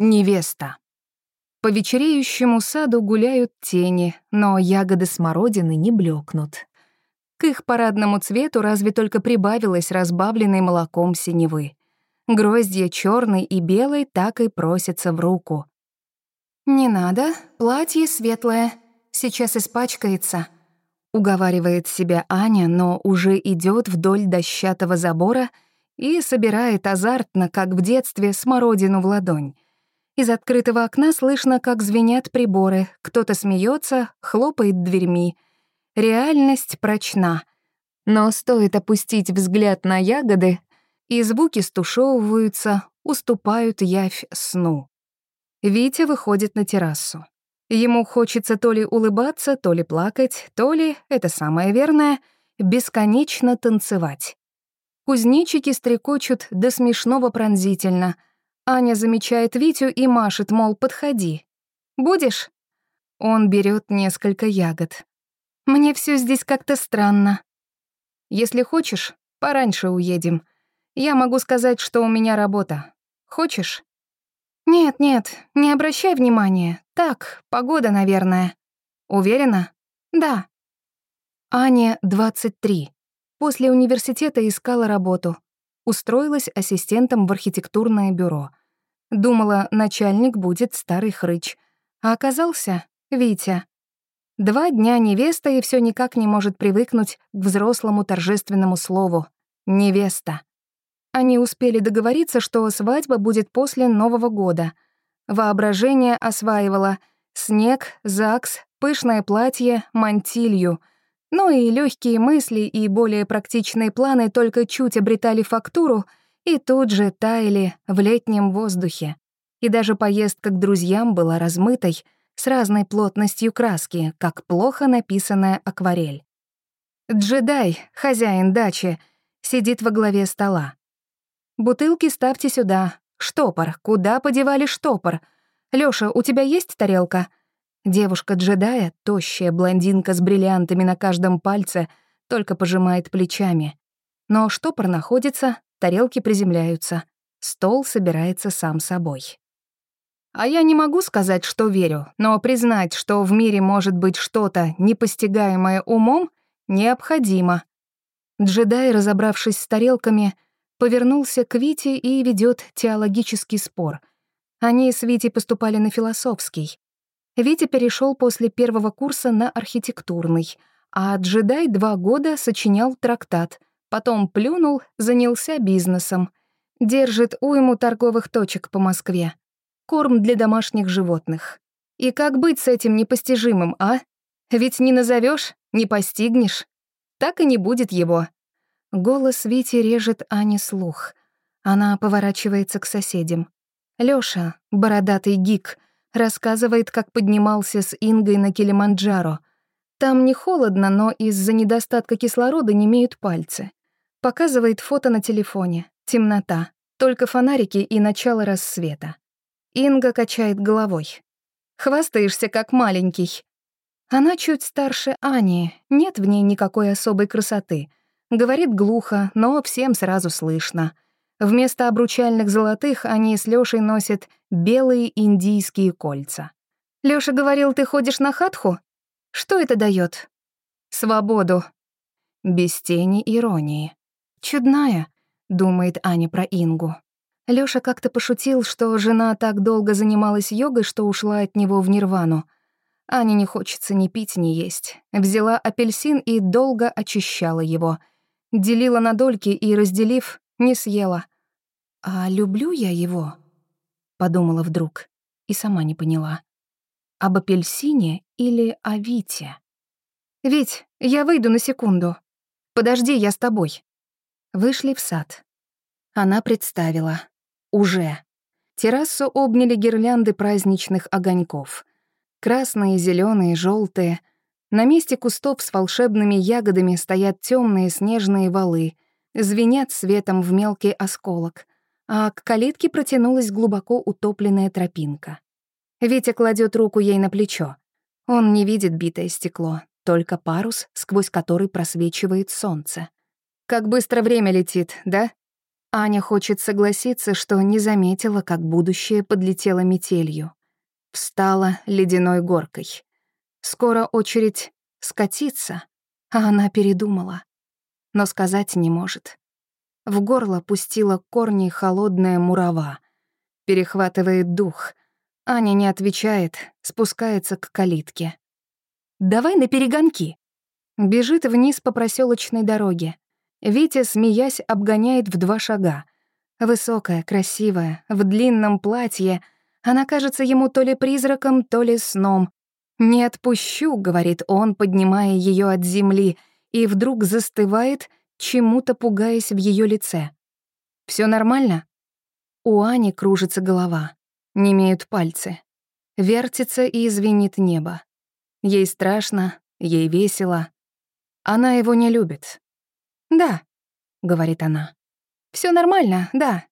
Невеста. По вечереющему саду гуляют тени, но ягоды смородины не блекнут. К их парадному цвету разве только прибавилось разбавленной молоком синевы. Гроздья черной и белой так и просятся в руку. «Не надо, платье светлое, сейчас испачкается», — уговаривает себя Аня, но уже идет вдоль дощатого забора и собирает азартно, как в детстве, смородину в ладонь. Из открытого окна слышно, как звенят приборы, кто-то смеется, хлопает дверьми. Реальность прочна. Но стоит опустить взгляд на ягоды, и звуки стушевываются, уступают явь сну. Витя выходит на террасу. Ему хочется то ли улыбаться, то ли плакать, то ли, это самое верное, бесконечно танцевать. Кузнечики стрекочут до смешного пронзительно. Аня замечает Витю и машет, мол, подходи. «Будешь?» Он берет несколько ягод. «Мне все здесь как-то странно. Если хочешь, пораньше уедем. Я могу сказать, что у меня работа. Хочешь?» «Нет, нет, не обращай внимания. Так, погода, наверное». «Уверена?» «Да». Аня, 23. После университета искала работу. Устроилась ассистентом в архитектурное бюро. Думала, начальник будет старый хрыч. А оказался Витя. Два дня невеста и все никак не может привыкнуть к взрослому торжественному слову «невеста». Они успели договориться, что свадьба будет после Нового года. Воображение осваивало снег, ЗАГС, пышное платье, мантилью. Ну и легкие мысли и более практичные планы только чуть обретали фактуру и тут же таяли в летнем воздухе. И даже поездка к друзьям была размытой, с разной плотностью краски, как плохо написанная акварель. Джедай, хозяин дачи, сидит во главе стола. Бутылки ставьте сюда. Штопор. Куда подевали штопор? Лёша, у тебя есть тарелка?» Девушка-джедая, тощая блондинка с бриллиантами на каждом пальце, только пожимает плечами. Но штопор находится, тарелки приземляются. Стол собирается сам собой. А я не могу сказать, что верю, но признать, что в мире может быть что-то, непостигаемое умом, необходимо. Джедай, разобравшись с тарелками, повернулся к Вите и ведет теологический спор. Они с Витей поступали на философский. Витя перешел после первого курса на архитектурный, а джедай два года сочинял трактат, потом плюнул, занялся бизнесом. Держит уйму торговых точек по Москве. Корм для домашних животных. И как быть с этим непостижимым, а? Ведь не назовешь, не постигнешь. Так и не будет его. Голос Вити режет Ане слух. Она поворачивается к соседям. Лёша, бородатый гик, рассказывает, как поднимался с Ингой на Килиманджаро. Там не холодно, но из-за недостатка кислорода не имеют пальцы. Показывает фото на телефоне. Темнота. Только фонарики и начало рассвета. Инга качает головой. «Хвастаешься, как маленький». Она чуть старше Ани, нет в ней никакой особой красоты — Говорит глухо, но всем сразу слышно. Вместо обручальных золотых они с Лёшей носят белые индийские кольца. Лёша говорил, ты ходишь на хатху? Что это даёт? Свободу. Без тени иронии. Чудная, думает Аня про Ингу. Лёша как-то пошутил, что жена так долго занималась йогой, что ушла от него в нирвану. Ане не хочется ни пить, ни есть. Взяла апельсин и долго очищала его — Делила на дольки и, разделив, не съела. «А люблю я его?» — подумала вдруг и сама не поняла. Об апельсине или о Вите? «Вить, я выйду на секунду. Подожди, я с тобой». Вышли в сад. Она представила. Уже. Террасу обняли гирлянды праздничных огоньков. Красные, зеленые, желтые — на месте кустов с волшебными ягодами стоят темные снежные валы, звенят светом в мелкий осколок, а к калитке протянулась глубоко утопленная тропинка. Витя кладет руку ей на плечо. Он не видит битое стекло, только парус, сквозь который просвечивает солнце. «Как быстро время летит, да?» Аня хочет согласиться, что не заметила, как будущее подлетело метелью. Встала ледяной горкой. Скоро очередь скатиться, а она передумала. Но сказать не может. В горло пустила корни холодная мурава. Перехватывает дух. Аня не отвечает, спускается к калитке. «Давай на перегонки!» Бежит вниз по проселочной дороге. Витя, смеясь, обгоняет в два шага. Высокая, красивая, в длинном платье. Она кажется ему то ли призраком, то ли сном. «Не отпущу», — говорит он, поднимая ее от земли, и вдруг застывает, чему-то пугаясь в ее лице. Все нормально?» У Ани кружится голова, не имеют пальцы. Вертится и извинит небо. Ей страшно, ей весело. Она его не любит. «Да», — говорит она. Все нормально, да.